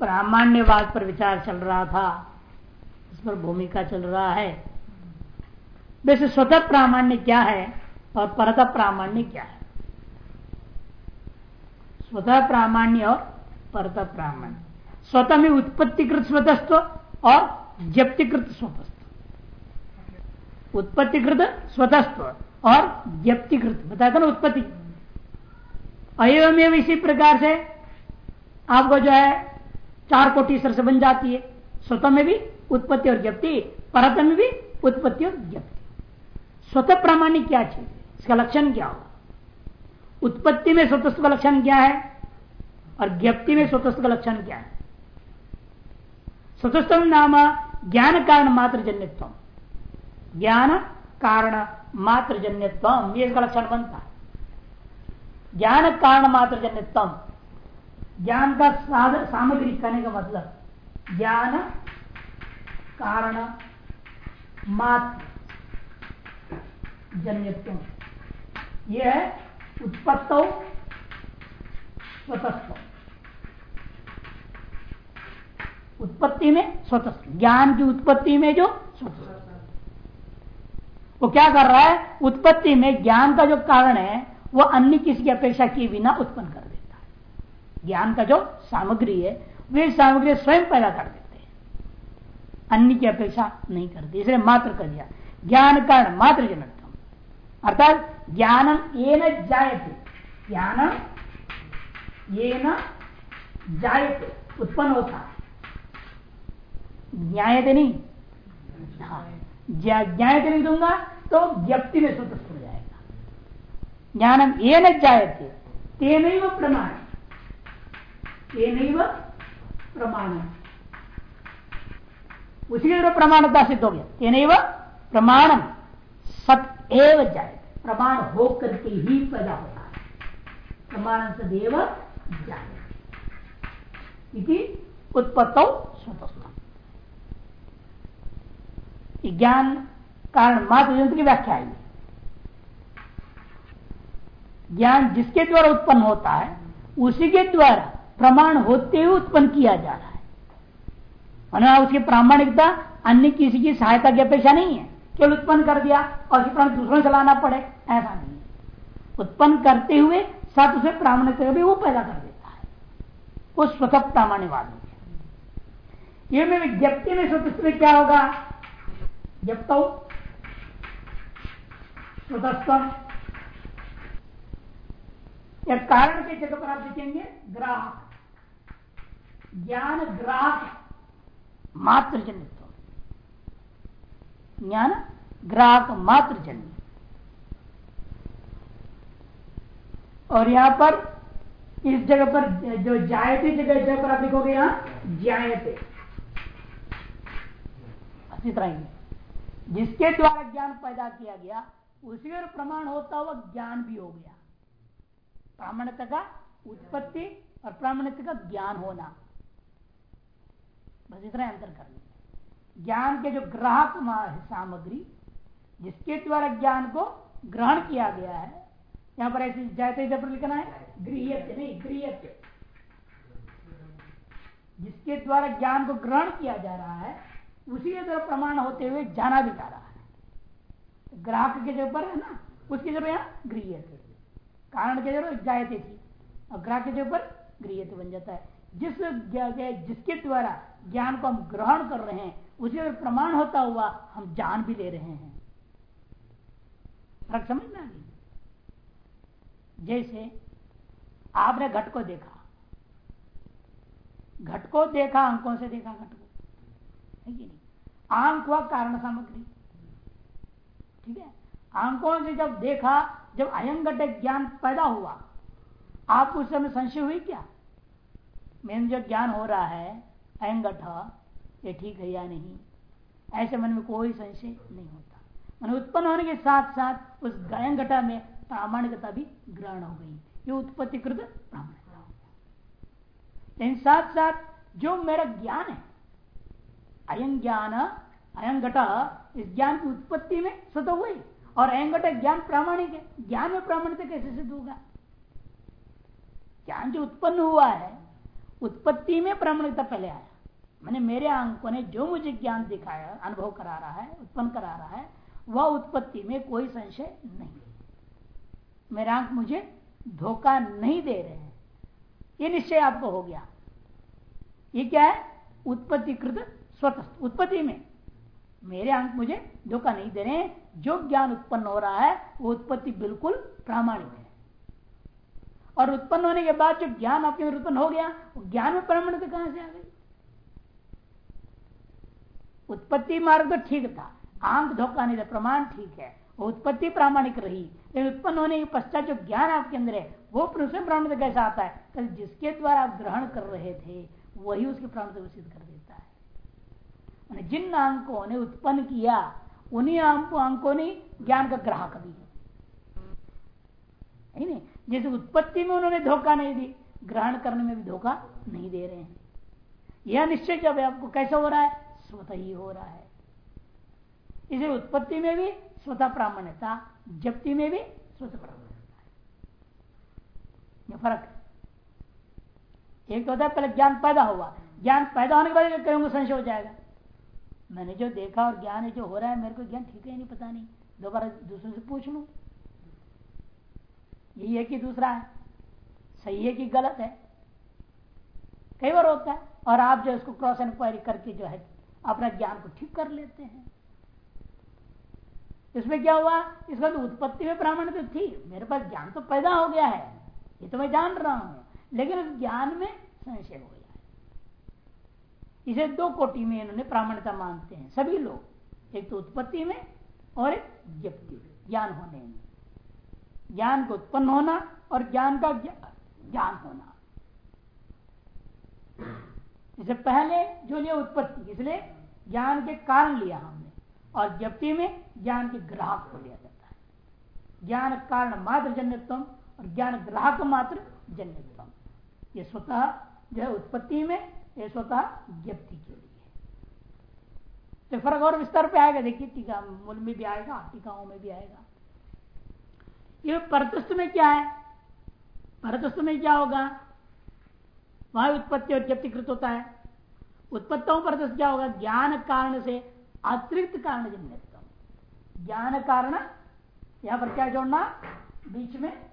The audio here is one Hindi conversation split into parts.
प्रामाण्यवाद पर विचार चल रहा था। इस पर भूमिका चल रहा है। वैसे स्वतः प्रामाण्य क्या है और परत प्रामाण्य क्या है? स्वतः प्रामाण्य और परत प्रामाण्य। स्वतः में उत्पत्तिकृत स्वतस्व और जप्तिकृत स्वतस्व उत्पत्तिकृत स्वतस्व और जप्तिकृत बताया था ना उत्पत्ति। अयमेव इसी प्रकार से आपको जो है चार कोटि सर से बन जाती है। स्वतः में भी उत्पत्ति और जप्ति परत में भी उत्पत्ति और जप्ति। स्वतः प्रामाणिक क्या चीज़ इसका लक्षण क्या होगा? उत्पत्ति में स्वतस्व का लक्षण क्या है? और ज्ञप्ति में स्वतस्व का लक्षण क्या है? स्वतस्व नाम ज्ञान कारण मात्र जन्यत्व ज्ञान कारण मात्र जन्यत्व ये इसका लक्षण बनता है। ज्ञान कारण मात्र जन्यत्व ज्ञान का साधन सामग्री कहने का मतलब ज्ञान, कारण, मात्र, जन्यत्व। यह है उत्पत्त स्वतस्व उत्पत्ति में स्वतस्व ज्ञान की उत्पत्ति में जो वो क्या कर रहा है? उत्पत्ति में ज्ञान का जो कारण है, वो अन्य किसी की अपेक्षा किए बिना उत्पन्न कर ज्ञान का जो सामग्री है, वे सामग्री स्वयं पैदा कर देते हैं। अन्य की अपेक्षा नहीं करते, इसलिए मात्र कर दिया। ज्ञान कारण मात्र जनत्व अर्थात ज्ञानम ये न जायते। ज्ञानम ये न जायते, उत्पन्न होता है। न्यायते नहीं। हाँ ज्ञान नहीं दूँगा तो व्यक्ति में स्वतंत्र हो जाएगा। ज्ञानम ये न जायते तेन प्रमाण तेन प्रमाण उसी के प्रमाणता सिद्ध हो गया तेन प्रमाणम सत एव जाए प्रमाण हो करके ही पैदा होता है प्रमाण सदैव जाए उत्पत्त ज्ञान कारण मात्र यंत्र की व्याख्या है ज्ञान जिसके द्वारा उत्पन्न होता है उसी के द्वारा प्रमाण होते हुए उत्पन्न किया जा रहा है। और उसकी प्रामाणिकता अन्य किसी की सहायता की अपेक्षा नहीं है। केवल उत्पन्न कर दिया और उसके प्राण दूसरों चलाना पड़े, ऐसा नहीं है। उत्पन्न करते हुए साथ उसे प्रामाणिकता भी वो पैदा कर देता है। वो स्वतः प्रामाण्यवाद हो। गया ये में विज्ञप्ति में स्वतः क्या होगा? जब तो या कारण के जगह पर आप देखेंगे, ग्राहक। ज्ञान ग्राहक मात्र जन्य ज्ञान, ग्राहक मात्र जन्य और यहाँ पर, इस जगह पर, जो जायते जगह जगह पर आप लिखोगे यहाँ जायते तरह जिसके द्वारा ज्ञान पैदा किया गया, उसी और प्रमाण होता हुआ ज्ञान भी हो गया। प्रामाण्यता का उत्पत्ति और प्रामाण्यता का ज्ञान होना। बस इतना अंतर कर लिया ज्ञान के जो ग्राहक सामग्री, जिसके द्वारा ज्ञान को ग्रहण किया गया है, यहाँ पर ऐसे जाते जब लिखना है गृह नहीं गृह जिसके द्वारा ज्ञान को ग्रहण किया जा रहा है, उसी के तरफ़ प्रमाण होते हुए जाना भी जा रहा है। ग्राहक के जो ऊपर है ना, उसकी ज़रूरत यहाँ गृह कारण के ज़रूरत जायते थी, और ग्राहक के जो ऊपर गृह बन जाता है। जिस जिसके द्वारा ज्ञान को हम ग्रहण कर रहे हैं, उसी प्रमाण होता हुआ हम जान भी ले रहे हैं। फ़र्क समझना जैसे आपने घट को देखा। घट को देखा अंकों से देखा घट को। है कि नहीं? हुआ कारण सामग्री। ठीक है? आंकों से जब देखा, जब अयंगट ज्ञान पैदा हुआ, आप उस समय संशय हुई क्या? मेन जो ज्ञान हो रहा है, अयंगठ, ये ठीक है या नहीं? ऐसे मन में कोई संशय नहीं होता। मन उत्पन्न होने के साथ साथ उस अयंगठा में प्रामाणिकता भी ग्रहण हो गई। ये उत्पत्तिकृत प्रामाणिकता हो गया। लेकिन साथ साथ जो मेरा ज्ञान है अयं ज्ञान अयं घट इस ज्ञान की उत्पत्ति में स्वतः हुई और अयं घट ज्ञान प्रामाणिक है। ज्ञान में प्रामाणिकता कैसे सिद्ध होगा? ज्ञान जो उत्पन्न हुआ है उत्पत्ति में प्रमाणिकता पहले आया। मैंने मेरे आंकों ने जो मुझे ज्ञान दिखाया, अनुभव करा रहा है, उत्पन्न करा रहा है, वह उत्पत्ति में कोई संशय नहीं। मेरे अंक मुझे धोखा नहीं दे रहे हैं। ये निश्चय आपको हो गया। ये क्या है? उत्पत्ति कृत स्वतः उत्पत्ति में मेरे अंक मुझे धोखा नहीं दे रहे जो ज्ञान उत्पन्न हो रहा है, वो उत्पत्ति बिल्कुल प्रामाणिक है। और उत्पन्न होने के बाद जो ज्ञान आपके अंदर उत्पन्न हो गया, वो ज्ञान में प्रमाणित कहाँ से आ गई? उत्पत्ति मार्ग तो ठीक था आंक धोखा नहीं था, प्रमाण ठीक है, वो उत्पत्ति प्रामाणिक रही, लेकिन उत्पन्न होने के पश्चात जो ज्ञान आपके अंदर है, वो उसमें प्रामाणिक कैसा आता है? तो जिसके द्वारा आप ग्रहण कर रहे थे, वही उसके प्रामाणिक सिद्ध कर देता है। जिन अंकों ने उत्पन्न किया, उन्हीं अंकों ने ज्ञान का ग्राहक भी है। नहीं जैसे उत्पत्ति में उन्होंने धोखा नहीं दी, ग्रहण करने में भी धोखा नहीं दे रहे हैं। यह निश्चय जब आपको कैसे हो रहा है? स्वतः ही हो रहा है। इसे उत्पत्ति में भी स्वतः प्रामाण्यता, जप्ति में भी स्वतः प्रामाण्यता है। फ़र्क एक तो होता है, पहले ज्ञान पैदा हुआ। ज्ञान पैदा होने के बाद कहीं संशय हो जाएगा। मैंने जो देखा और ज्ञान जो हो रहा है, मेरे को ज्ञान ठीक है नहीं पता नहीं। दोबारा दूसरे से पूछ लू। यही है कि दूसरा है। सही है कि गलत है? कई बार होता है। और आप जो इसको क्रॉस इंक्वायरी करके जो है, अपना ज्ञान को ठीक कर लेते हैं। इसमें क्या हुआ? इसका तो उत्पत्ति में ब्राह्मण तो थी। मेरे पास ज्ञान तो पैदा हो गया है। ये तो मैं जान रहा हूँ। लेकिन उस ज्ञान में संशय हो गया इसे दो कोटि में इन्होंने प्रामाण्यता मानते हैं। सभी लोग। एक तो उत्पत्ति में और एक जप्ति ज्ञान होने में। ज्ञान को उत्पन्न होना और ज्ञान का ज्ञान होना। इसे पहले जो लिया, उत्पत्ति। इसलिए ज्ञान के कारण लिया हमने। और जप्ति में ज्ञान के ग्राहक को लिया जाता है। ज्ञान कारण मात्र जन्यत्व और ज्ञान ग्राहक मात्र जन्यत्व ये स्वतः जो है उत्पत्ति में, ये स्वतः ज्ञप्ति के लिए तो फ़र्क और विस्तार पे आएगा। देखिए, टीका मूल में भी आएगा, टीकाओं में भी आएगा। ये परतस्थ में क्या है? परतस्थ में क्या होगा? वहाँ उत्पत्ति और जप्तिकृत होता है। उत्पत्तों पर क्या होगा? ज्ञान कारण से अतिरिक्त कारण जन्यत्व ज्ञान कारण, यहाँ पर क्या जोड़ना? बीच में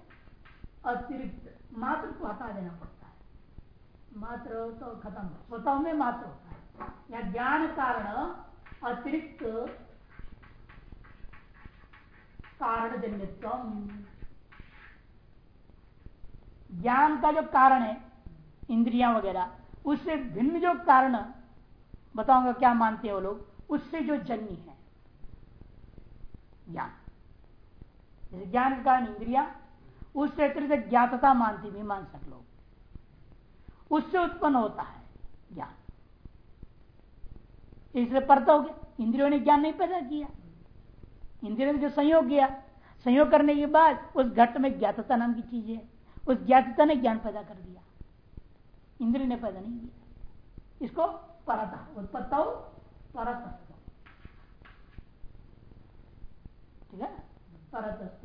अतिरिक्त मात्र को हटा देना पड़ता है। मात्र तो खत्म स्वतः में मात्र होता है। या ज्ञान कारण अतिरिक्त कारण जन्यत्व ज्ञान का जो कारण है, इंद्रियाँ वगैरह, उससे भिन्न जो कारण, बताऊँगा क्या मानते हैं वो लोग, उससे जो जन्य है। ज्ञान। जैसे ज्ञान के कारण इंद्रिया उससे अतिरिक्त ज्ञातता मानती भी मान सक लोग उससे उत्पन्न होता है ज्ञान। इसलिए परता हो गया इंद्रियों ने ज्ञान नहीं पैदा किया। इंद्रियों ने जो संयोग किया, संयोग करने के बाद उस घट में ज्ञातता नाम की चीज़ है। उस ज्ञातता ने ज्ञान पैदा कर दिया। इंद्रिय ने पैदा नहीं किया। इसको परत उत्पत्त परत ठीक है? परत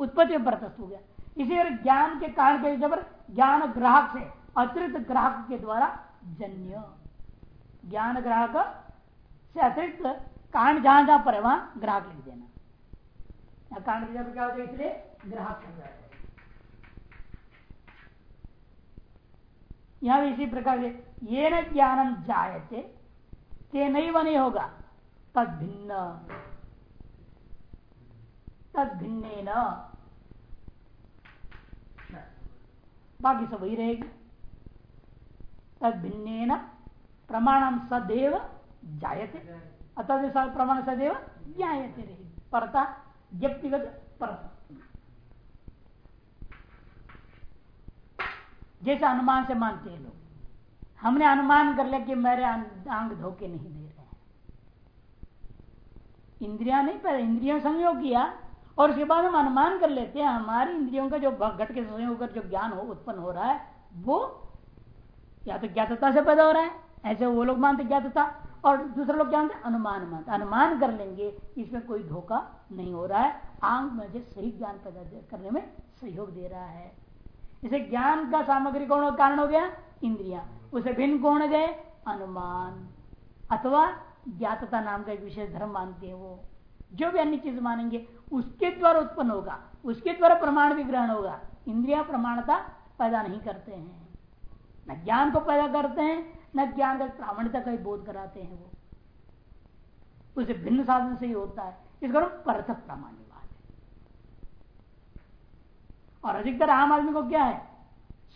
उत्पत्ति परतस्थ हो गया। इसी ज्ञान के कारण के जब ज्ञान ग्राहक से, अतिरिक्त ग्राहक के द्वारा जन्य। ज्ञान ग्राहक से अतिरिक्त कारण जहाँ जहाँ पर है, वहाँ ग्राहक लिख देना। कारण जब क्या होता है, इसलिए ग्राहक हो। जाएगा यहाँ भी इसी प्रकार से, ये न ज्ञानम जायते ते नहीं नहीं होगा तद भिन्न तद भिन्न न बाकी सब वही रहेगी। तद भिन्न प्रमाणम सदैव जायते। अतः प्रमाण सदैव ज्ञाते रहेगी परता, व्यक्तिगत परता। जैसे अनुमान से मानते हैं लोग। हमने अनुमान कर लिया कि मेरे अंग धोखे नहीं दे रहे हैं। इंद्रिया नहीं पहले इंद्रियों संयोग किया, और उसके बाद हम अनुमान कर लेते हैं, हमारी इंद्रियों का जो घट के संयोग कर जो ज्ञान हो उत्पन्न हो रहा है, वो या तो ज्ञातता से पैदा हो रहा है, ऐसे वो लोग मानते ज्ञातता। और दूसरे लोग क्या अनुमान मानते अनुमान कर लेंगे, इसमें कोई धोखा नहीं हो रहा है। आंग में सही ज्ञान पैदा करने में सहयोग दे रहा है। इसे ज्ञान का सामग्री कौन कारण हो गया? इंद्रिया। उसे भिन्न कौन गए? अनुमान। अथवा ज्ञातता नाम का एक विशेष धर्म मानते हैं वो। जो भी अन्य चीज़ मानेंगे, उसके द्वारा उत्पन्न होगा। उसके द्वारा प्रमाण भी ग्रहण होगा। इंद्रिया प्रमाणता पैदा नहीं करते हैं। न ज्ञान को पैदा करते हैं न ज्ञान का प्रामाणिकता का ही बोध कराते हैं वो। उसे भिन्न साधन से ही होता है। इसका परथ प्रामाण्यवाद है। और अधिकतर आम आदमी को क्या है?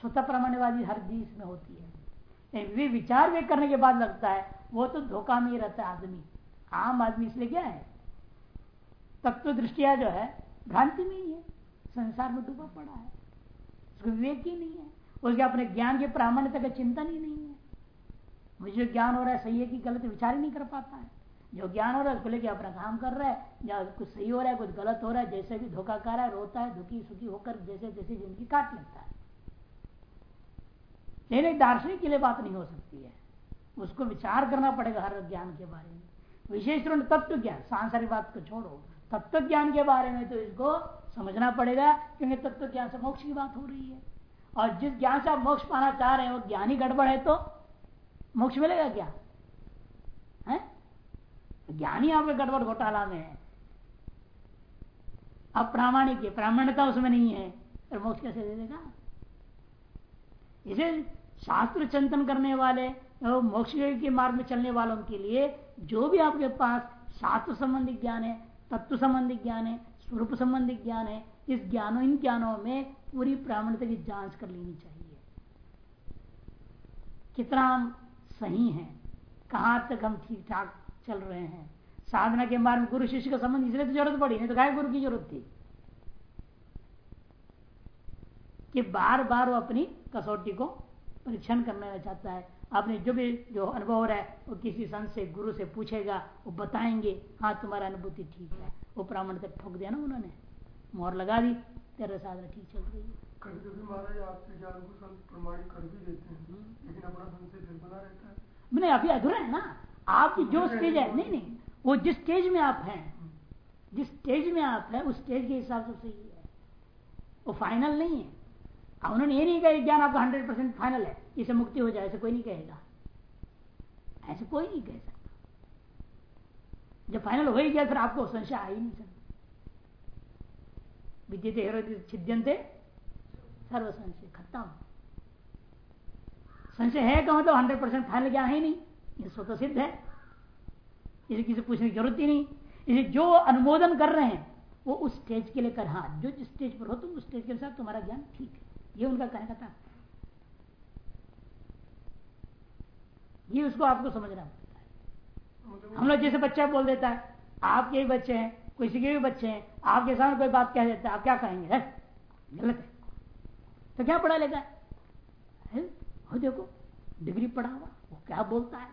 स्वतः प्रमाण्यवादी हर चीज़ में होती है। विचार वे करने के बाद लगता है, वो तो धोखा में ही रहता है आदमी। आम आदमी इसलिए क्या है? तत्व दृष्टिया जो है, भ्रांति में ही है। संसार में डूबा पड़ा है। उसको विवेक ही नहीं है। उसके अपने ज्ञान की प्रामाण्यता का चिंतन ही नहीं है। मुझे ज्ञान हो रहा है सही है कि गलत विचार ही नहीं कर पाता है। जो ज्ञान हो रहा है, उसको लेके अपना काम कर रहा है, या कुछ सही हो रहा है, कुछ गलत हो रहा है, जैसे भी धोखा कर रहा है, रोता है, दुखी, सुखी होकर जैसे जैसे ज़िंदगी काट लेता है। लेकिन एक दार्शनिक के लिए बात नहीं हो सकती है। उसको विचार करना पड़ेगा हर ज्ञान के बारे में। विशेष रूप तत्व ज्ञान, सांसारिक बात को छोड़ो। तत्व ज्ञान के बारे में तो इसको समझना पड़ेगा, क्योंकि तत्व ज्ञान से मोक्ष की बात हो रही है। और जिस ज्ञान से आप मोक्ष पाना चाह रहे हैं, वो ज्ञान ही गड़बड़ है तो मोक्ष मिलेगा क्या? है? ज्ञान आपके गड़बड़ घोटाला में है। अब प्रामाणिक है प्रामाण्यता उसमें नहीं है। फिर मोक्ष कैसे दे देगा? इसे शास्त्र चिंतन करने वाले मोक्ष के मार्ग में चलने वालों के लिए जो भी आपके पास शास्त्र संबंधी ज्ञान है, तत्व संबंधी ज्ञान है, स्वरूप संबंधी ज्ञान है, इस ज्ञानों, इन ज्ञानों में पूरी प्रामाणिकता की जाँच कर लेनी चाहिए। कितना सही है। कहाँ तक हम ठीक ठाक चल रहे हैं? साधना के मार्ग में गुरु शिष्य का संबंध इसलिए तो ज़रूरत पड़ी, नहीं तो गाय गुरु की ज़रूरत थी। कि बार बार वो अपनी कसौटी को परीक्षण करना चाहता है। आपने जो भी जो अनुभव हो रहा है, वो किसी संत से, गुरु से पूछेगा, वो बताएँगे हाँ तुम्हारा अनुभूति ठीक है। वो प्रामाण तक ठोक दिया ना उन्होंने। मोहर लगा दी, तेरा साधना ठीक चल रही है। कभी कभी महाराज आपके ज्ञान को प्रमाणित कर भी देते हैं। हम्म। लेकिन अपना संशय फिर बना रहता है। मैंने अभी अधूरा है ना? आपकी जो स्टेज है नहीं नहीं वो जिस स्टेज में आप हैं जिस स्टेज में आप हैं उस स्टेज के हिसाब से सही है। वो फाइनल नहीं है। उन्होंने ये नहीं कहा ज्ञान आपका हंड्रेड परसेंट फाइनल है इसे मुक्ति हो जाए ऐसे कोई नहीं कहेगा। ऐसे कोई नहीं कह सकता। जब फाइनल हो ही गया फिर आपको संशय आ ही नहीं सकता। विद्यते छिद्यंते सर्व संशय खत्म। संशय है का मतलब हंड्रेड परसेंट फाइनल ज्ञान है नहीं। ये स्वतः सिद्ध है। इसे किसी पूछने की ज़रूरत ही नहीं। इसे जो अनुमोदन कर रहे हैं, वो उस स्टेज के लिए कर। हाँ जो जिस स्टेज पर हो तुम उस स्टेज के अनुसार तुम्हारा ज्ञान ठीक है। ये उनका कहने का था। ये उसको आपको समझना पड़ता है। हम लोग जैसे बच्चा बोल देता है, आपके भी बच्चे हैं किसी के भी बच्चे हैं, आपके सामने कोई बात कह देता है, आप क्या कहेंगे? गलत है। तो क्या पढ़ा लेगा है? हो? देखो, डिग्री पढ़ा हुआ, वो क्या बोलता है?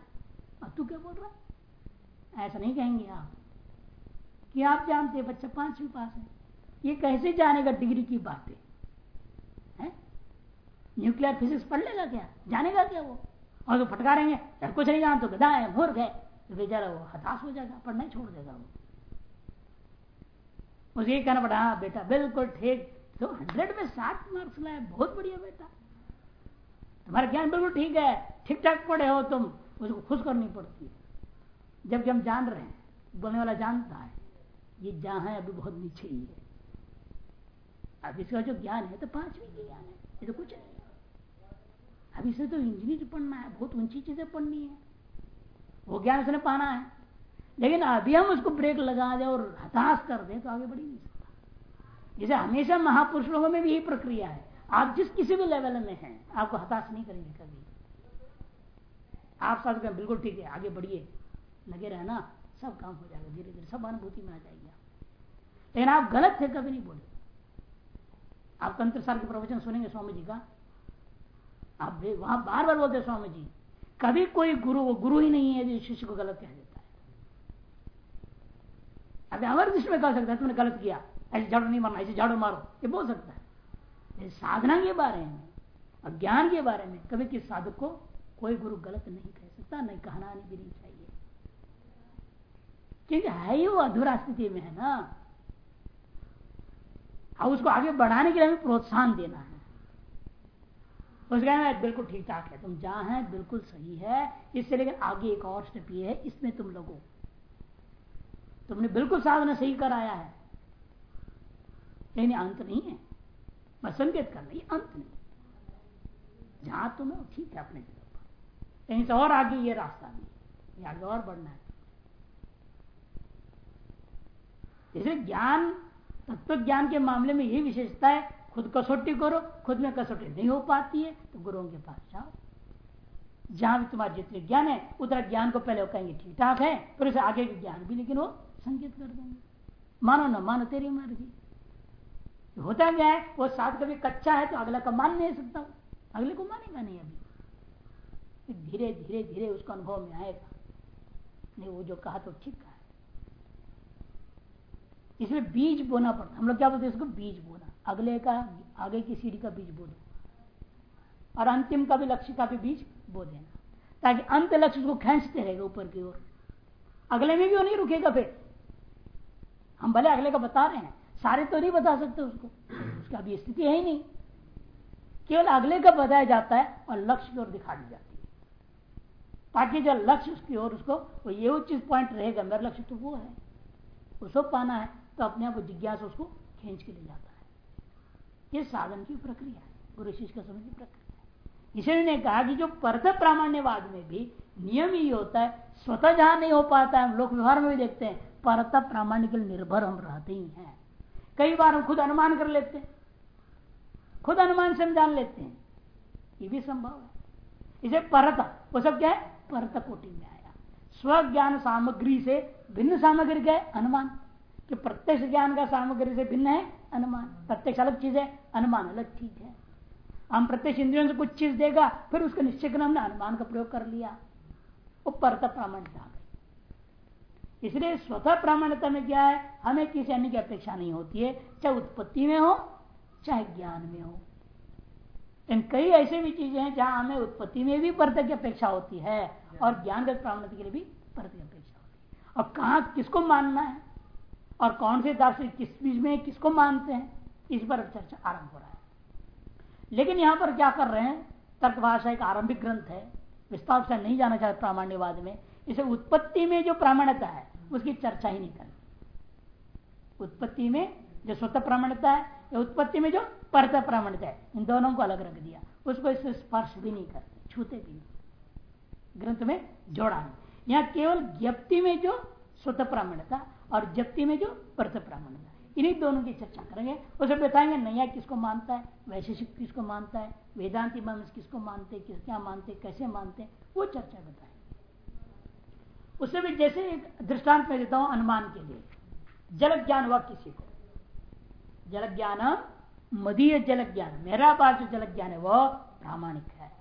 अब तू क्या बोल रहा है? ऐसा नहीं कहेंगे आप कि आप जानते बच्चा पांचवी पास है। ये कैसे जानेगा डिग्री की बातें? न्यूक्लियर फिजिक्स पढ़ लेगा क्या? जानेगा क्या वो? और तो फटकारेंगे कुछ नहीं जान तो गधा है, मूर्ख है। तो बेचारा वो हताश हो जाएगा, पढ़ना ही छोड़ देगा वो। मुझे कहना पड़ा हाँ बेटा, बिल्कुल ठीक तो हंड्रेड में सात मार्क्स लाए, बहुत बढ़िया बेटा। तुम्हारा ज्ञान बिल्कुल ठीक है ठीक ठाक पढ़े हो तुम, उसको खुश करनी पड़ती है। जबकि हम जान रहे हैं, बोलने वाला जानता है, ये जहाँ है, अभी बहुत नीचे ही है। अब इसका जो ज्ञान है तो पांचवी ज्ञान है, ये तो कुछ नहीं है। अब इसे तो इंजीनियर पढ़ना है, बहुत ऊँची चीज़ें पढ़नी है। वो ज्ञान उसने पाना है। लेकिन अभी हम उसको ब्रेक लगा दें और हताश कर दें तो आगे बढ़ नहीं जैसे हमेशा महापुरुष लोगों में भी यही प्रक्रिया है। आप जिस किसी भी लेवल में हैं, आपको हताश नहीं करेंगे कभी। आप साथ बिल्कुल ठीक है, आगे बढ़िए। लगे रहना, सब काम हो जाएगा, धीरे धीरे, सब अनुभूति में आ जाएगी आप। लेकिन आप गलत थे कभी नहीं बोले। आप तंत्र साल के प्रवचन सुनेंगे स्वामी जी का। आप वहाँ बार बार बोलते स्वामी जी, कभी कोई गुरु वो गुरु ही नहीं है जो शिष्य को गलत कह देता है। अभी अमर विश्व में कह सकता है, तुमने गलत किया। ऐसे झाड़ू नहीं मारना, ऐसे झाड़ू मारो। ये बोल सकता है। साधना के बारे में और ज्ञान के बारे में, कभी किस साधक को कोई गुरु गलत नहीं कह सकता, नहीं कहना नहीं भी नहीं चाहिए। क्योंकि है ही वो अधूरा स्थिति में है ना। अब उसको आगे बढ़ाने के लिए हमें प्रोत्साहन देना है। उसका बिल्कुल ठीक ठाक है, तुम जहाँ है, बिल्कुल सही है। इससे लेकिन आगे एक और स्टेप ये है, इसमें तुम लोगो। तुमने बिल्कुल साधना सही कराया है। लेकिन अंत नहीं है। मैं संकेत करना ये अंत नहीं। जहाँ तुम हो, ठीक है, अपने जगह पर। लेकिन और आगे ये रास्ता नहीं आगे और बढ़ना है। इसलिए ज्ञान तत्व ज्ञान के मामले में यही विशेषता है, खुद कसौटी करो, खुद में कसौटी नहीं हो पाती है तो गुरुओं के पास जाओ। जहाँ भी तुम्हारा जितने ज्ञान है उतना ज्ञान को पहले वो कहेंगे ठीक ठाक है, फिर उसे आगे के ज्ञान भी लेकिन वो संकेत कर देंगे। मानो ना मानो तेरी मर्ज़ी। होता क्या है? वो साथ कभी कच्चा है तो अगला का मान नहीं सकता अगले को मानेगा नहीं अभी। धीरे धीरे धीरे उसको अनुभव में आएगा। नहीं, वो जो कहा तो ठीक कहा इसमें बीज बोना पड़ता। हम लोग क्या बोलते हैं इसको? बीज बोना। अगले का, आगे की सीढ़ी का बीज बो दो और अंतिम का भी लक्ष्य का भी बीज बो देना। ताकि अंत लक्ष्य उसको खींचते रहेगा ऊपर की ओर। अगले में भी वो नहीं रुकेगा फिर। हम भले अगले का बता रहे हैं। सारे तो नहीं बता सकते उसको। उसका भी स्थिति है ही नहीं। केवल अगले का बताया जाता है और लक्ष्य की ओर दिखा दी जाती है। ताकि जो लक्ष्य उसकी ओर उसको, वो ये उचित पॉइंट रहेगा, मेरा लक्ष्य तो वो है। उसको पाना है तो अपने आप जिज्ञास उसको खींच के ले जाता है। ये साधन की प्रक्रिया है, गुरु शिष्य का समझ की प्रक्रिया है। इसलिए ने कहा कि जो परत प्रामाण्यवाद में भी नियम ही होता है, स्वतः जहाँ नहीं हो पाता है, हम लोक व्यवहार में भी देखते हैं, परत प्रामाण्य के निर्भर हम रहते ही हैं। कई बार हम खुद अनुमान कर लेते हैं। खुद अनुमान से हम जान लेते हैं। ये भी संभव है। इसे परत, वो सब क्या है? परत कोटि में आया। स्व ज्ञान सामग्री से भिन्न सामग्री क्या है? अनुमान। कि प्रत्यक्ष ज्ञान का सामग्री से भिन्न है, अनुमान। प्रत्यक्ष अलग चीज़ है, अनुमान अलग चीज़ है। हम प्रत्यक्ष इंद्रियों से कुछ चीज़ देगा, फिर उसके निश्चय हमने अनुमान का प्रयोग कर लिया। वो परत गई इसलिए स्वतः प्रामाण्यता में क्या है? हमें किसी अन्य की अपेक्षा नहीं होती है। चाहे उत्पत्ति में हो, चाहे ज्ञान में हो। इन कई ऐसे भी चीज़ें हैं जहाँ हमें उत्पत्ति में भी परत की अपेक्षा होती है और ज्ञान प्रामाण्यता के लिए भी परत की अपेक्षा होती है। और कहा किसको मानना है? और कौन से दार्शनिक किस बीच में किसको मानते हैं? इस पर चर्चा आरंभ हो रहा है। लेकिन यहाँ पर क्या कर रहे हैं? तर्क भाषा एक आरंभिक ग्रंथ है। विस्तार से नहीं जाना चाहते प्रामाण्यवाद में। इसे उत्पत्ति में जो प्रामाण्यता है उसकी चर्चा ही नहीं करनी उत्पत्ति में जो स्वतः प्रामाण्यता है, या उत्पत्ति में जो परत प्रामाण्यता है, इन दोनों को अलग रख दिया। उसको इससे स्पर्श भी नहीं करते, छूते भी नहीं। ग्रंथ में जोड़ा नहीं। यहाँ केवल ज्ञप्ति में जो स्वतः प्रामाण्यता और जप्ति में जो परत प्रामाण्यता इन्हीं दोनों की चर्चा करेंगे। उसे बताएँगे, नया किसको मानता है, वैशेषिक किसको मानता है, वेदांति किसको मानते किस क्या मानते कैसे मानते वो चर्चा बताएँगे। उससे भी जैसे एक दृष्टांत में देता हूँ अनुमान के लिए। जल ज्ञान हुआ किसी को। जल ज्ञान, मदीय जल ज्ञान मेरा पास जो जल ज्ञान है वह प्रामाणिक है।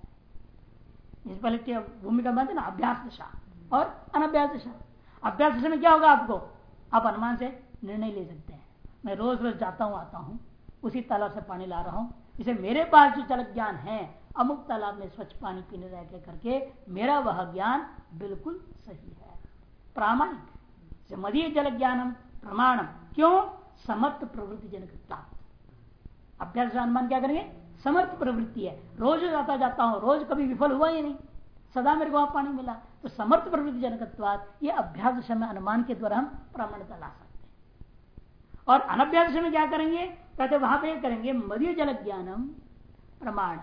इस पहले भूमिका मानते ना, अभ्यास दशा और अनभ्यास दशा। अभ्यास दशा में क्या होगा आपको? आप अनुमान से निर्णय ले सकते हैं। मैं रोज रोज जाता हूँ, आता हूँ, उसी तालाब से पानी ला रहा हूँ। इसे मेरे पास जो जल ज्ञान है अमुक तालाब में स्वच्छ पानी पीने रह करके मेरा वह ज्ञान बिल्कुल सही है। प्रामाणिक मदीय जल ज्ञानम प्रमाणम, क्यों? समर्थ प्रवृत्ति जनकता अभ्यास अनुमान क्या करेंगे? समर्थ प्रवृत्ति है। रोज जाता जाता हूँ, रोज कभी विफल हुआ ही नहीं। सदा मेरे को वहाँ पानी मिला। तो समर्थ प्रवृत्ति जनकत्वाद ये अभ्यास समय अनुमान के द्वारा हम प्रमाणता ला सकते हैं। और अनभ्यास में क्या करेंगे? कहते वहाँ पे करेंगे, मदीय जल ज्ञानम प्रमाण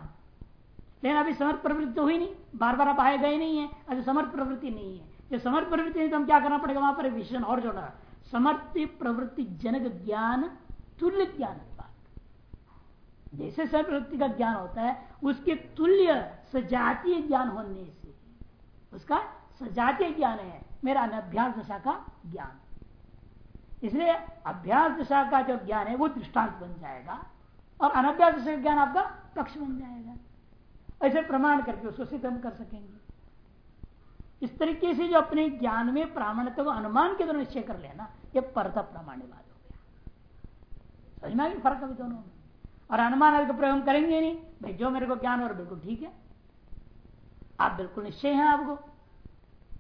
लेकिन अभी समर्थ प्रवृत्ति तो हुई नहीं। बार बार आप आए गए नहीं है अभी समर्थ प्रवृत्ति नहीं है। जो समर्थ प्रवृत्ति नहीं तो हम क्या करना पड़ेगा? वहाँ पर विषय और जोड़ना समर्थ प्रवृत्ति जनक ज्ञान, तुल्य ज्ञान जैसे प्रवृत्ति का ज्ञान होता है, उसके तुल्य सजातीय ज्ञान होने से, उसका सजातीय ज्ञान है। मेरा अनभ्यास दशा का ज्ञान। इसलिए अभ्यास दशा का जो ज्ञान है, वो दृष्टांत बन जाएगा और अनभ्यास दशा का ज्ञान आपका पक्ष बन जाएगा। ऐसे प्रमाण करके उसको सिद्ध हम कर सकेंगे। इस तरीके से जो अपने ज्ञान में प्रामाण्यता को अनुमान के द्वारा निश्चय कर लेना, ये परता प्रमाण्यवाद हो गया। समझ में फ़र्क अभी दोनों में। और अनुमान का प्रयोग करेंगे नहीं। भाई, जो मेरे को ज्ञान हो बिल्कुल ठीक है। आप बिल्कुल निश्चय हैं आपको।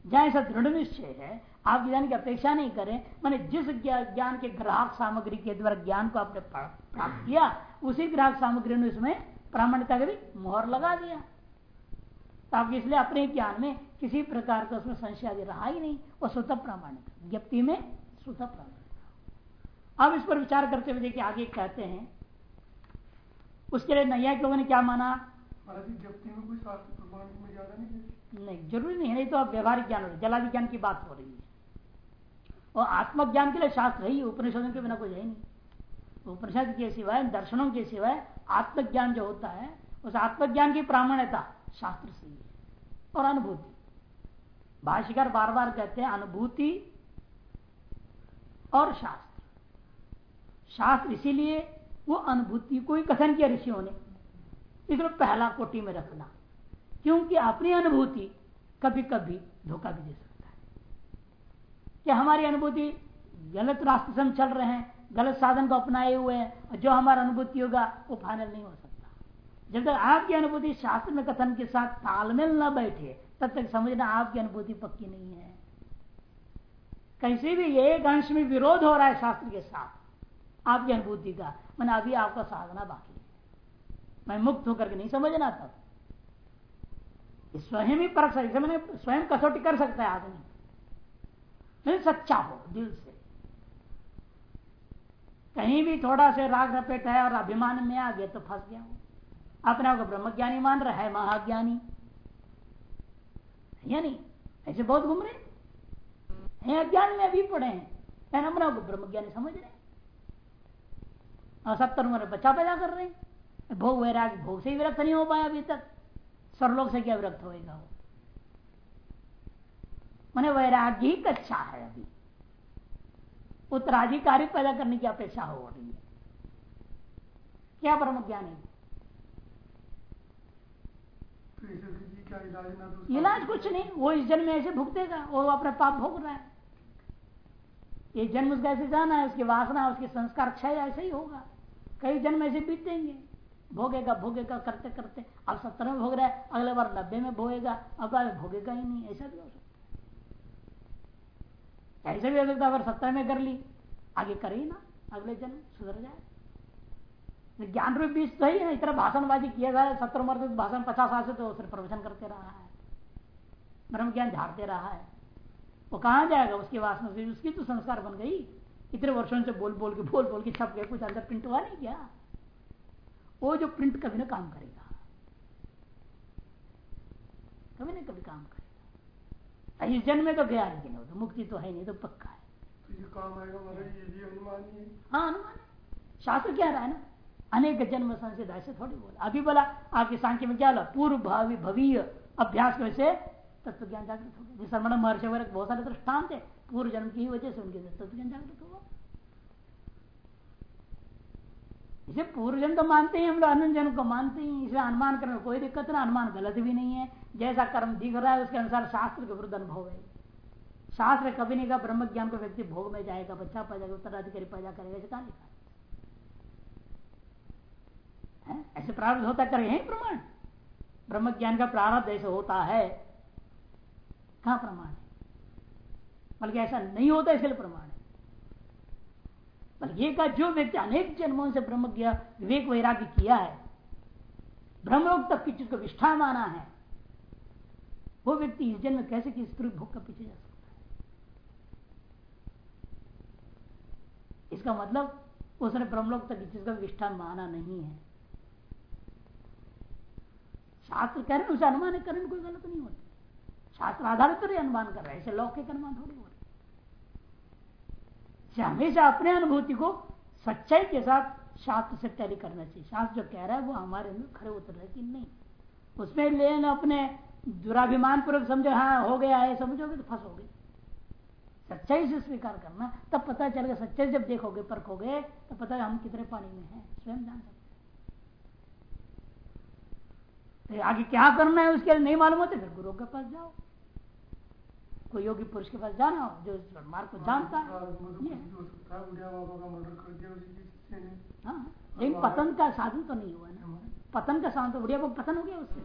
जहाँ ऐसा दृढ़ निश्चय है, आप ज्ञान की अपेक्षा नहीं करें। मैंने जिस ज्ञान के ग्राहक सामग्री के द्वारा ज्ञान को आपने प्राप्त किया, उसी ग्राहक सामग्री ने इसमें प्रामाणिकता का भी मोहर लगा दिया। ताकि इसलिए अपने ज्ञान में किसी प्रकार का उसमें संशय आदि रहा ही नहीं। वो स्वतः प्रामाणिक ज्ञप्ति में स्वतः प्रामाणिक अब इस पर विचार करते हुए देखिए आगे कहते हैं उसके लिए नैया लोगों ने क्या माना? ज्ञप्ति में कोई शास्त्र प्रमाण में ज़्यादा नहीं है। नहीं ज़रूरी नहीं नहीं तो आप व्यवहारिक ज्ञान हो रही जलादि ज्ञान की बात हो रही है। और आत्मज्ञान के लिए शास्त्र ही उपनिषदों के बिना कुछ है नहीं। उपनिषद के सिवाय दर्शनों के सिवाय आत्मज्ञान जो होता है, उस आत्मज्ञान की प्रामाण्यता शास्त्र से ही है, और अनुभूति। भाष्यकार बार बार कहते हैं, अनुभूति और शास्त्र। शास्त्र इसीलिए वो अनुभूति को ही कथन किया ऋषियों ने। इसलिए पहला कोटि में रखना, क्योंकि अपनी अनुभूति कभी कभी धोखा भी दे सकता है। कि हमारी अनुभूति गलत रास्ते से हम चल रहे हैं? गलत साधन को अपनाए हुए हैं जो हमारा अनुभूति होगा, वो फाइनल नहीं हो सकता। जब तक आपकी अनुभूति शास्त्र में कथन के साथ तालमेल न बैठे, तब तक समझना आपकी अनुभूति पक्की नहीं है। कैसे भी एक अंश में विरोध हो रहा है शास्त्र के साथ, आपकी अनुभूति का, मैंने अभी आपका साधना बाकी है। मैं मुक्त होकर के नहीं समझना तब स्वयं ही मैंने स्वयं कसौटी कर सकता है आदमी। नहीं सच्चा हो, दिल से। कहीं भी थोड़ा से राग रपेट है और अभिमान में आ गया तो फंस गया अपने आप को ब्रह्मज्ञानी मान रहा है, महाज्ञानी। या नहीं? ऐसे बहुत घूम रहे हैं। अज्ञान में अभी पड़े हैं। अपने आप को ब्रह्मज्ञानी समझ रहे और सत्तर उम्र बच्चा पैदा कर रहे हैं। भोग वैराग भोग से ही विरक्त नहीं हो पाया अभी तक। सरलोक से क्या विरक्त होएगा वो? मैंने वैराग्य ही कच्चा है अभी। उत्तराधिकारी पैदा करने की अपेक्षा हो रही है। क्या ब्रह्म ज्ञानी तो इलाज कुछ नहीं, वो इस जन्म में ऐसे भुगतेगा, वो अपने पाप भोग रहा है। ये जन्म उसका ऐसे जाना है, उसकी वासना, उसके संस्कार, क्षय ऐसे ही होगा। कई जन्म ऐसे बीतेंगे भोगेगा भोगेगा करते करते अब सत्तर में भोग रहा है, अगले बार नब्बे में भोगेगा, अब भोगेगा ही नहीं, ऐसा भी हो सकता है। ऐसे भी हो सकता अगर सत्तर में कर ली। आगे करे ही ना, अगले जन्म, सुधर जाए। ज्ञान रूप बीज तो ही है इतना भाषणबाजी किया जाए सत्तर उम्र तक भाषण, पचास साल से तो सिर्फ़ प्रवचन करते रहा है। ब्रह्म ज्ञान झाड़ते रहा है। वो कहा जाएगा? उसकी वासना से उसकी तो संस्कार बन गई। इतने वर्षों से बोल बोल के, बोल बोल के छप गए, कुछ अंदर प्रिंट हुआ नहीं क्या? वो जो प्रिंट कभी ना काम करेगा। कभी ना कभी काम करेगा। इस जन्म में तो गया लेकिन तो मुक्ति तो है नहीं तो पक्का है। ही हाँ। अनुमान शास्त्र क्या रहा है ना अनेक जन्म संसिद ऐसे थोड़ी बोला। अभी बोला आपके सांख्य में क्या बोला? पूर्व भावी भवीय अभ्यास की वजह से तत्व ज्ञान जागृत हो गया। शर्मण महर्षि वगैरह बहुत सारे दृष्टांत है। पूर्व जन्म की वजह से उनके तत्व ज्ञान जागृत हुआ इसे पूर्व जन्म तो मानते हैं, हम लोग अनंत जन्म को मानते हैं, इसे अनुमान करने में कोई दिक्कत ना अनुमान गलत भी नहीं है। जैसा कर्म दिख रहा है, उसके अनुसार शास्त्र के विरुद्ध अनुभव है। शास्त्र कभी नहीं कहा, ब्रह्म ज्ञान को व्यक्ति भोग में जाएगा, बच्चा पैदा उत्तराधिकारी पैदा करेगा, ऐसे कहा लिखा ऐसे प्रारब्ध होता करे हैं प्रमाण। ब्रह्म ज्ञान का प्रारब्ध ऐसे होता है। कहा प्रमाण है? बल्कि ऐसा नहीं होता, इसलिए प्रमाण ये का जो व्यक्ति अनेक जन्मों से ब्रह्म ज्ञान विवेक वैराग्य किया है, ब्रह्मलोक तक की चीज़ को विष्ठा माना है, वो व्यक्ति इस जन्म कैसे किस स्त्री भोग का पीछे जा सकता है? इसका मतलब उसने ब्रह्मलोक तक चीज़ का विष्ठा माना नहीं है। शास्त्र कह रहे उसे अनुमान करने में कोई गलत नहीं होती। शास्त्र आधारित पर अनुमान कर रहे हैं, ऐसे लौकिक अनुमान थोड़ी हो रहे हमेशा अपने अनुभूति को सच्चाई के साथ शास्त्र से टैली करना चाहिए। शास्त्र जो कह रहा है वो हमारे अंदर खड़े उतर रहे कि नहीं। उसमें लेन अपने दुराभिमान पूर्वक समझो हाँ हो गया है समझोगे तो फंसोगे। सच्चाई से स्वीकार करना, तब पता चलेगा, सच्चाई जब देखोगे, परखोगे तो पता हम कितने पानी में हैं, स्वयं जान सकते तो आगे क्या करना है उसके लिए नहीं मालूम होते, फिर गुरु के पास जाओ। कोई योगी पुरुष के पास जाना हो जो इस मार्ग को जानता है। हाँ लेकिन पतन का साधन तो नहीं हुआ ना। पतन का साधन तो उड़िया बाबा पतन हो गया उससे।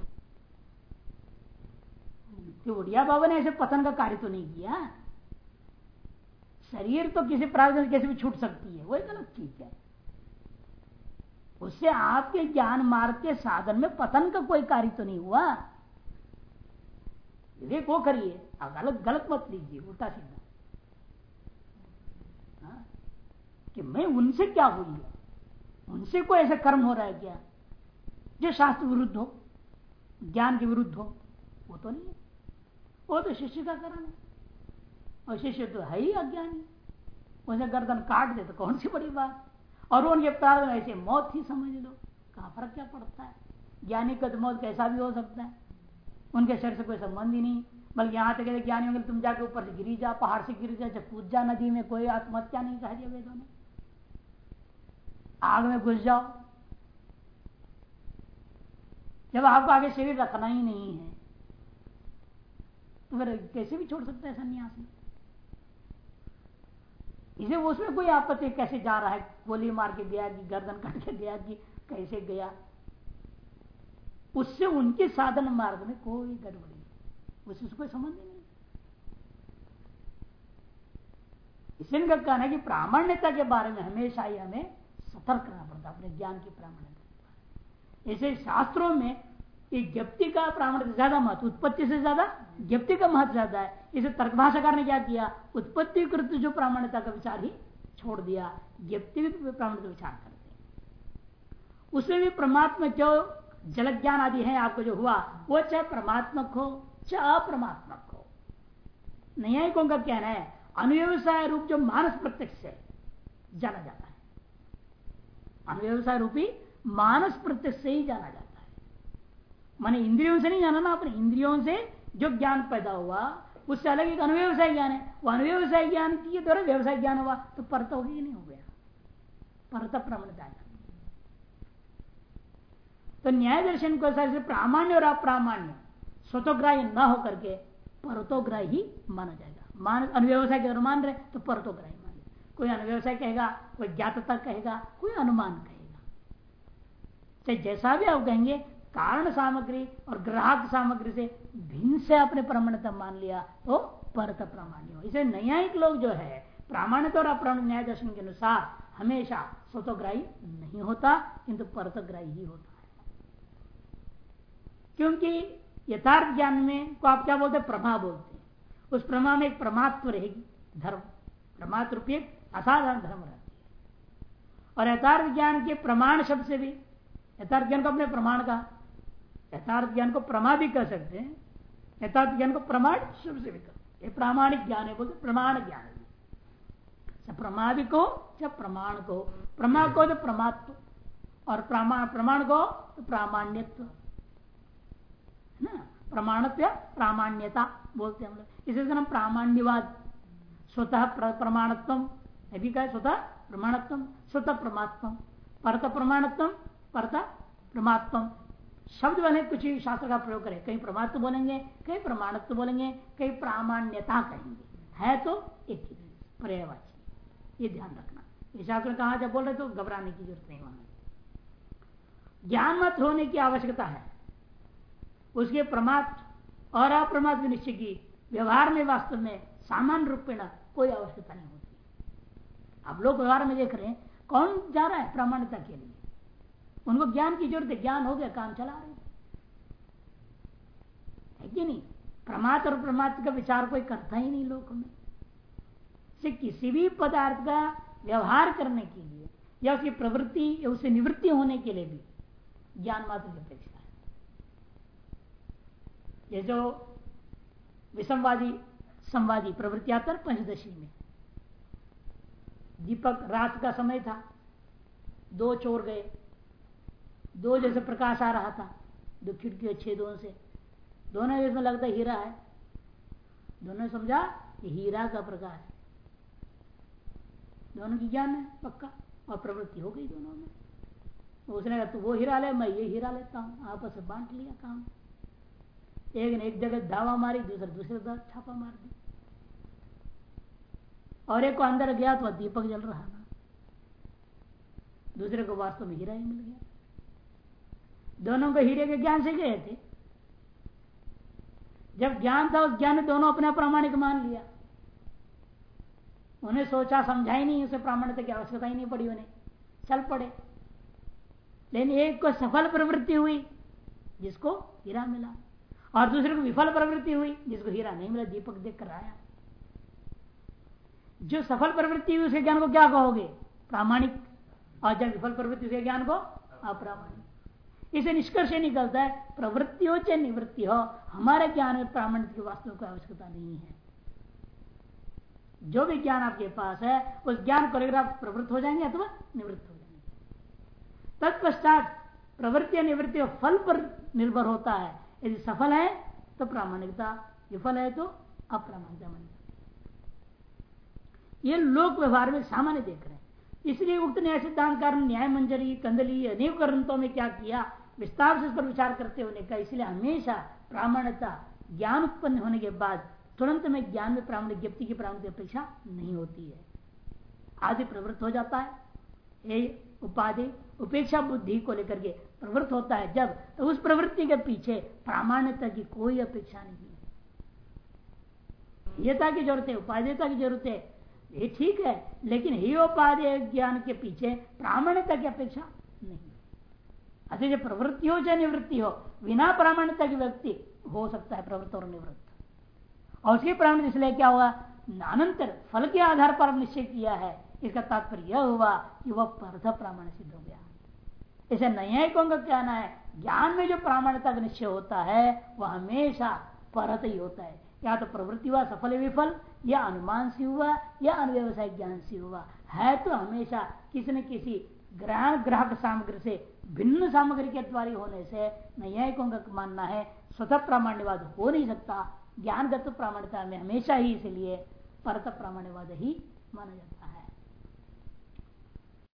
तो उड़िया बाबा ने ऐसे पतन का कार्य तो नहीं किया। शरीर तो किसी प्रावधान कैसे भी छूट सकती है वही गलत चीज़ है। उससे आपके ज्ञान मार्ग के साधन में पतन का कोई कार्य तो नहीं हुआ। विवेक वो करिए, आप गलत गलत मत लीजिए, उल्टा सीधा। हाँ? कि मैं उनसे क्या हुई है? उनसे कोई ऐसा कर्म हो रहा है क्या? जो शास्त्र विरुद्ध हो, ज्ञान के विरुद्ध हो, वो तो नहीं है। वो तो शिष्य का कर्म है। और शिष्य तो है ही अज्ञानी। उसे गर्दन काट दे तो कौन सी बड़ी बात? और उनके प्रार्थ ऐसे मौत ही समझ लो। कहा फ़र्क क्या पड़ता है? ज्ञानी का तो मौत कैसा भी हो सकता है। उनके शरीर से कोई संबंध ही नहीं। बल्कि यहाँ तक ज्ञानी होंगे तुम जाके ऊपर से गिरी जा पहाड़ से गिर जा कूद जा नदी में कोई आत्महत्या नहीं कह दिया वेदों ने। आग में घुस जाओ। जब आपको आगे शरीर रखना ही नहीं है तो फिर कैसे भी छोड़ सकता है सन्यासी? इसे उसमें कोई आपत्ति, कैसे जा रहा है, गोली मार के गया कि गर्दन कट के गया कि कैसे गया? उससे उनके साधन मार्ग में कोई गड़बड़ी उससे कोई संबंध नहीं। इसलिए इनका कहना है कि प्रामाण्यता के बारे में हमेशा ही हमें सतर्क करना पड़ता अपने ज्ञान की प्रामाण्यता इसे शास्त्रों में ये ज्ञप्ति का प्रामाण्य ज़्यादा महत्व, उत्पत्ति से ज़्यादा ज्ञप्ति का महत्व ज़्यादा है। इसे तर्क भाषाकार ने क्या किया? उत्पत्ति कृत जो प्रामाण्यता का विचार ही छोड़ दिया। ज्ञप्ति प्रामाण्य विचार करते उसमें भी परमात्मा जो जल ज्ञान आदि है, आपको जो हुआ, वो चाहे परमात्मक हो, चाहे अप्रमात्मक हो। न्यायिकों का कहना है, अनुव्यवसाय रूप जो मानस प्रत्यक्ष से जाना जाता है। अनुव्यवसाय रूपी मानस प्रत्यक्ष से ही जाना जाता है। माने इंद्रियों से नहीं जाना ना अपने इंद्रियों से जो ज्ञान पैदा हुआ, उससे अलग एक अनुव्यवसाय ज्ञान है। वो अनुव्यवसाय ज्ञान के द्वारा व्यवसाय ज्ञान हुआ तो परत हो नहीं हो गया। परत प्रमाणता तो न्याय दर्शन को से प्रामाण्य और अप्रामाण्य, स्वतोग्राही न होकर के परतोग्राही माना जाएगा। मान, अनुव्यवसाय के अनुमान रहे तो परतोग्राही मान कोई अनुव्यवसाय कहेगा, कोई ज्ञातता कहेगा, कोई अनुमान कहेगा। चाहे जैसा भी आप कहेंगे, कारण सामग्री और ग्राहक सामग्री से भिन्न से आपने प्रमाणता मान लिया तो परत प्रामाण्य हो। इसे न्यायिक लोग जो है प्रामाणिक और अप्राण न्याय दर्शन के अनुसार हमेशा स्वतोग्राही नहीं होता, किंतु परतग्राही ही होता। क्योंकि यथार्थ ज्ञान में को आप क्या बोलते हैं? प्रमा बोलते हैं। उस प्रमा में एक प्रमात्व रहेगी, धर्म। प्रमात्र रूपी असाधारण धर्म रहती है। और यथार्थ ज्ञान के प्रमाण शब्द से भी, यथार्थ ज्ञान को अपने प्रमाण का यथार्थ ज्ञान को प्रमा भी कह सकते हैं, यथार्थ ज्ञान को प्रमाण शब्द से भी कर ये प्रामाणिक ज्ञान है, बोलते प्रमाण ज्ञान है। प्रमादि को जब प्रमाण को प्रमा को तो प्रमात्व, और प्रमाण को तो प्रामाण्यत्व। प्रमाणत्व प्रामाण्यता बोलते हैं हम लोग। इसे हम प्रामाण्यवाद, स्वतः प्रमाणत्व भी कहे स्वतः प्रमाणत्व स्वतः प्रमात्म परत प्रमाणत्व परता प्रमात्म शब्द बने कुछ ही शास्त्र का प्रयोग करें। कहीं प्रमात्व बोलेंगे, कहीं प्रमाणत्व बोलेंगे, कहीं प्रामाण्यता कहेंगे। है तो एक ही। पर्यावाची ये ध्यान रखना। ये शास्त्र कहा जब बोल रहे तो घबराने की ज़रूरत नहीं वहाँ। ज्ञान मत होने की आवश्यकता है। उसके प्रमात और अप्रमाद निश्चय की, व्यवहार में वास्तव में सामान्य रूप में कोई आवश्यकता नहीं होती। आप लोग व्यवहार में देख रहे हैं, कौन जा रहा है प्रामाण्यता के लिए? उनको ज्ञान की ज़रूरत है, ज्ञान हो गया, काम चला रहे है। कि नहीं? प्रमात और प्रमात्र का विचार कोई करता ही नहीं लोक में। से किसी भी पदार्थ का व्यवहार करने के लिए या उसकी प्रवृत्ति या उससे निवृत्ति होने के लिए भी ज्ञान मात्र की अपेक्षा ये जो विसंवादी, संवादी प्रवृत्ति आता है पंचदशी में। दीपक रात का समय था, दो चोर गए, दो जैसे प्रकाश आ रहा था, दो खिड़की छेदों से। दोनों जैसे लगता हीरा है। दोनों समझा कि हीरा का प्रकाश है। दोनों की ज्ञान है, पक्का, और प्रवृत्ति हो गई दोनों में। उसने कहा, तू वो हीरा ले, मैं ये हीरा लेता हूँ, आपस में बांट लिया काम। एक ने एक जगह धावा मारी, दूसरे दूसरे छापा मार दी और एक को अंदर गया तो दीपक जल रहा था। दूसरे को वास्तव में हीरा ही मिल गया। दोनों को हीरे के ज्ञान से गए थे। जब ज्ञान था, उस ज्ञान ने दोनों अपना प्रामाणिक मान लिया। उन्हें सोचा, समझा ही नहीं, उसे प्रामाणिकता की आवश्यकता ही नहीं पड़ी उन्हें। चल पड़े। लेकिन एक को सफल प्रवृत्ति हुई, जिसको हीरा मिला। और दूसरे को विफल प्रवृत्ति हुई, जिसको हीरा नहीं मिला, दीपक देख कर आया। जो सफल प्रवृत्ति हुई, उसके ज्ञान को क्या कहोगे? प्रामाणिक। और जब विफल प्रवृत्ति, उसके ज्ञान को अप्रामाणिक। इसे निष्कर्ष निकलता है प्रवृत्ति हो चाहे निवृत्ति हो, हमारे ज्ञान में प्रामाणिक की वास्तव की आवश्यकता नहीं है। जो भी ज्ञान आपके पास है, उस ज्ञान को लेकर आप प्रवृत्त हो जाएँगे अथवा निवृत्त हो जाएँगे। तत्पश्चात प्रवृत्ति निवृत्ति फल पर निर्भर होता है। यदि सफल है तो प्रामाणिकता। विफल है तो अप्रामाणिकता मानी ये लोक व्यवहार में सामान्य देख रहे हैं। इसलिए उक्त न्याय सिद्धांत कारण न्याय मंजरी, कंदली, अनेक ग्रंथों में क्या किया, विस्तार से इस पर विचार करते होने का इसलिए हमेशा प्रामाणिकता, ज्ञान उत्पन्न होने के बाद तुरंत में ज्ञान में प्रामाणिक व्यक्ति की प्रामाणिक अपेक्षा नहीं होती है। आदि प्रवृत्त हो जाता है। उपाधि, उपेक्षा बुद्धि को लेकर के प्रवृत्त होता है जब तो उस प्रवृत्ति के पीछे प्रामाण्यता की कोई अपेक्षा नहीं है। की ज़रूरत है उपाध्यता की ज़रूरत है ये ठीक है, लेकिन ही उपाधि ज्ञान के पीछे प्रामाण्यता की अपेक्षा नहीं अच्छा जो प्रवृत्ति हो चाहे निवृत्ति हो, बिना प्रामाण्यता की व्यक्ति हो सकता है प्रवृत्त और निवृत्त। और उसकी प्रामाण्य इसलिए क्या हुआ? अनंतर फल के आधार पर निश्चय किया है। इसका तात्पर्य यह हुआ कि वह परथ प्रामाण्य सिद्ध हो गया। इसे न्यायिकों का कहना है? ज्ञान में जो प्रामाण्यता का निश्चय होता है, वह हमेशा परत ही होता है। या तो प्रवृत्ति हुआ, सफल विफल, या अनुमान से हुआ, या अनुव्यवसायिक ज्ञान से हुआ। है तो हमेशा किसी न किसी ग्रहण ग्राहक सामग्री से, भिन्न सामग्री के द्वारा होने से न्यायिकों का मानना है, स्वतः प्रामाण्यवाद हो नहीं सकता। ज्ञानगत प्रामाण्यता में हमेशा ही इसलिए परत प्रामाण्यवाद ही माना जाता है।